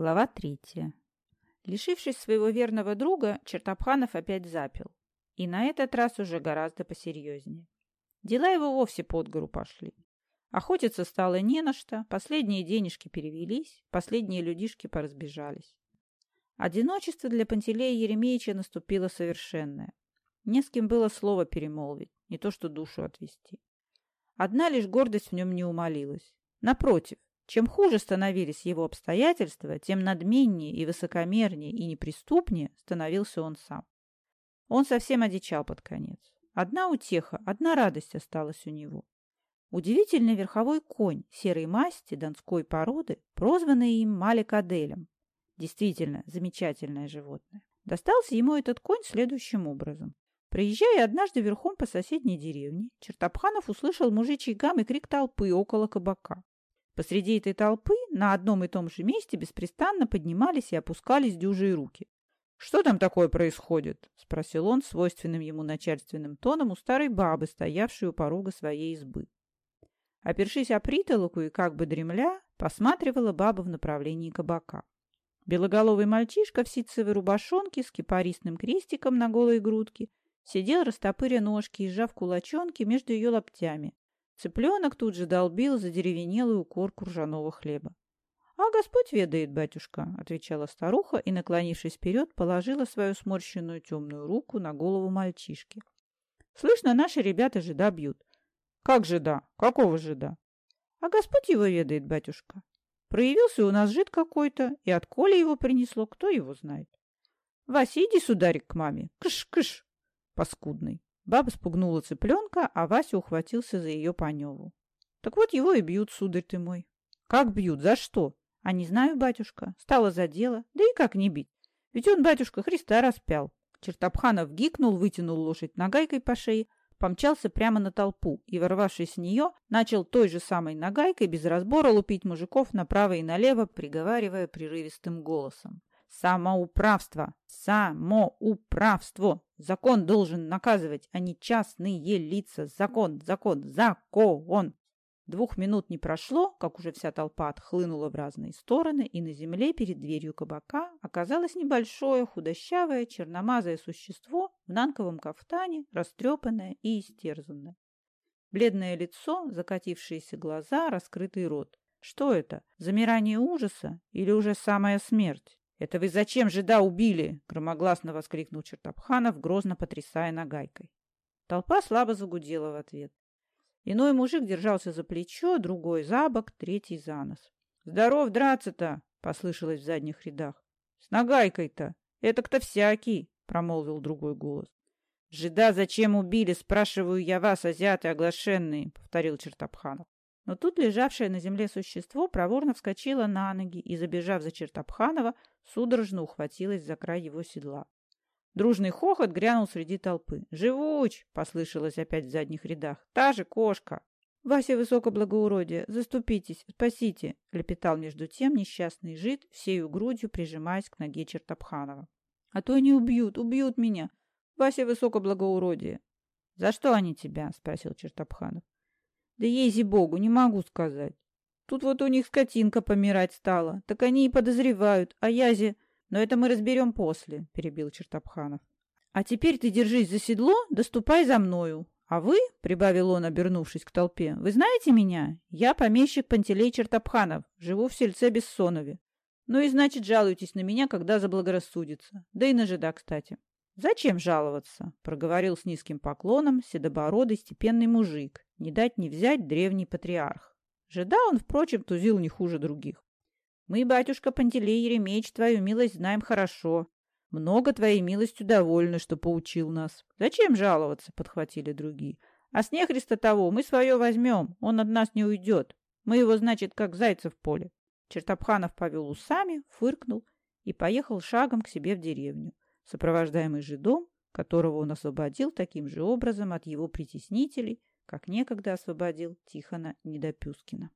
Глава третья. Лишившись своего верного друга, Чертопханов опять запил. И на этот раз уже гораздо посерьезнее. Дела его вовсе под гору пошли. Охотиться стало не на что, последние денежки перевелись, последние людишки поразбежались. Одиночество для Пантелея Еремеевича наступило совершенное. Не с кем было слово перемолвить, не то что душу отвести. Одна лишь гордость в нем не умолилась. Напротив, чем хуже становились его обстоятельства, тем надменнее и высокомернее и неприступнее становился он сам. Он совсем одичал под конец. Одна утеха, одна радость осталась у него. Удивительный верховой конь серой масти донской породы, прозванный им Маликаделем. Действительно, замечательное животное. Достался ему этот конь следующим образом. Приезжая однажды верхом по соседней деревне, Чертопханов услышал мужичий гам и крик толпы около кабака. Посреди этой толпы на одном и том же месте беспрестанно поднимались и опускались дюжие руки. «Что там такое происходит?» — спросил он свойственным ему начальственным тоном у старой бабы, стоявшей у порога своей избы. Опершись о притолоку и как бы дремля, посматривала баба в направлении кабака. Белоголовый мальчишка в ситцевой рубашонке с кипарисным крестиком на голой грудке сидел, растопыря ножки и сжав кулачонки между ее локтями, Цыпленок тут же долбил за деревенелую корку ржаного хлеба. — А Господь ведает, батюшка, — отвечала старуха и, наклонившись вперед, положила свою сморщенную темную руку на голову мальчишки. — Слышно, наши ребята жида бьют. — Как жида? Какого жида? — А Господь его ведает, батюшка. Проявился у нас жид какой-то, и от Коли его принесло, кто его знает. — Вася, иди, сударик, к маме. Кыш-кыш, паскудный. Баба спугнула цыпленка, а Вася ухватился за ее паневу. Так вот его и бьют, сударь ты мой. Как бьют? За что? А не знаю, батюшка. Стало за дело. Да и как не бить? Ведь он, батюшка, Христа распял. Чертопханов гикнул, вытянул лошадь нагайкой по шее, помчался прямо на толпу и, ворвавшись в нее, начал той же самой нагайкой без разбора лупить мужиков направо и налево, приговаривая прерывистым голосом. Самоуправство! Самоуправство! Закон должен наказывать, а не частные лица. Закон, закон, закон! Двух минут не прошло, как уже вся толпа отхлынула в разные стороны, и на земле перед дверью кабака оказалось небольшое, худощавое, черномазое существо в нанковом кафтане, растрепанное и истерзанное. Бледное лицо, закатившиеся глаза, раскрытый рот. Что это? Замирание ужаса или уже самая смерть? «Это вы зачем жида убили?» — громогласно воскликнул Чертопханов, грозно потрясая нагайкой. Толпа слабо загудела в ответ. Иной мужик держался за плечо, другой за бок, третий за нос. «Здоров драться-то!» — послышалось в задних рядах. «С нагайкой-то! Это кто всякий!» — промолвил другой голос. «Жида зачем убили, спрашиваю я вас, азиаты оглашенные!» — повторил Чертопханов. Но тут лежавшее на земле существо проворно вскочило на ноги и, забежав за Чертопханова, судорожно ухватилась за край его седла. Дружный хохот грянул среди толпы. «Живуч!» — послышалось опять в задних рядах. «Та же кошка!» «Вася высокоблагоуродие, заступитесь, спасите!» — лепетал между тем несчастный жид, всею грудью прижимаясь к ноге Чертопханова. «А то они убьют, убьют меня! Вася высокоблагоуродие!» «За что они тебя?» — спросил Чертопханов. «Да ези богу, не могу сказать. Тут вот у них скотинка помирать стала. Так они и подозревают. А язи... Но это мы разберем после, — перебил Чертопханов. А теперь ты держись за седло, доступай за мною. А вы, — прибавил он, обернувшись к толпе, — вы знаете меня? Я помещик Пантелей Чертопханов, живу в сельце Бессонове. Ну и значит, жалуйтесь на меня, когда заблагорассудится. Да и на жида, кстати. «Зачем жаловаться?» — проговорил с низким поклоном седобородый степенный мужик, не дать не взять древний патриарх. Жида он, впрочем, тузил не хуже других. Мы, батюшка Пантелей Еремеевич, твою милость знаем хорошо. Много твоей милостью довольны, что поучил нас. Зачем жаловаться, подхватили другие. А с нехриста того мы свое возьмем, он от нас не уйдет. Мы его, значит, как зайца в поле. Чертопханов повел усами, фыркнул и поехал шагом к себе в деревню, сопровождаемый жидом, которого он освободил таким же образом от его притеснителей как некогда освободил Тихона Недопюскина.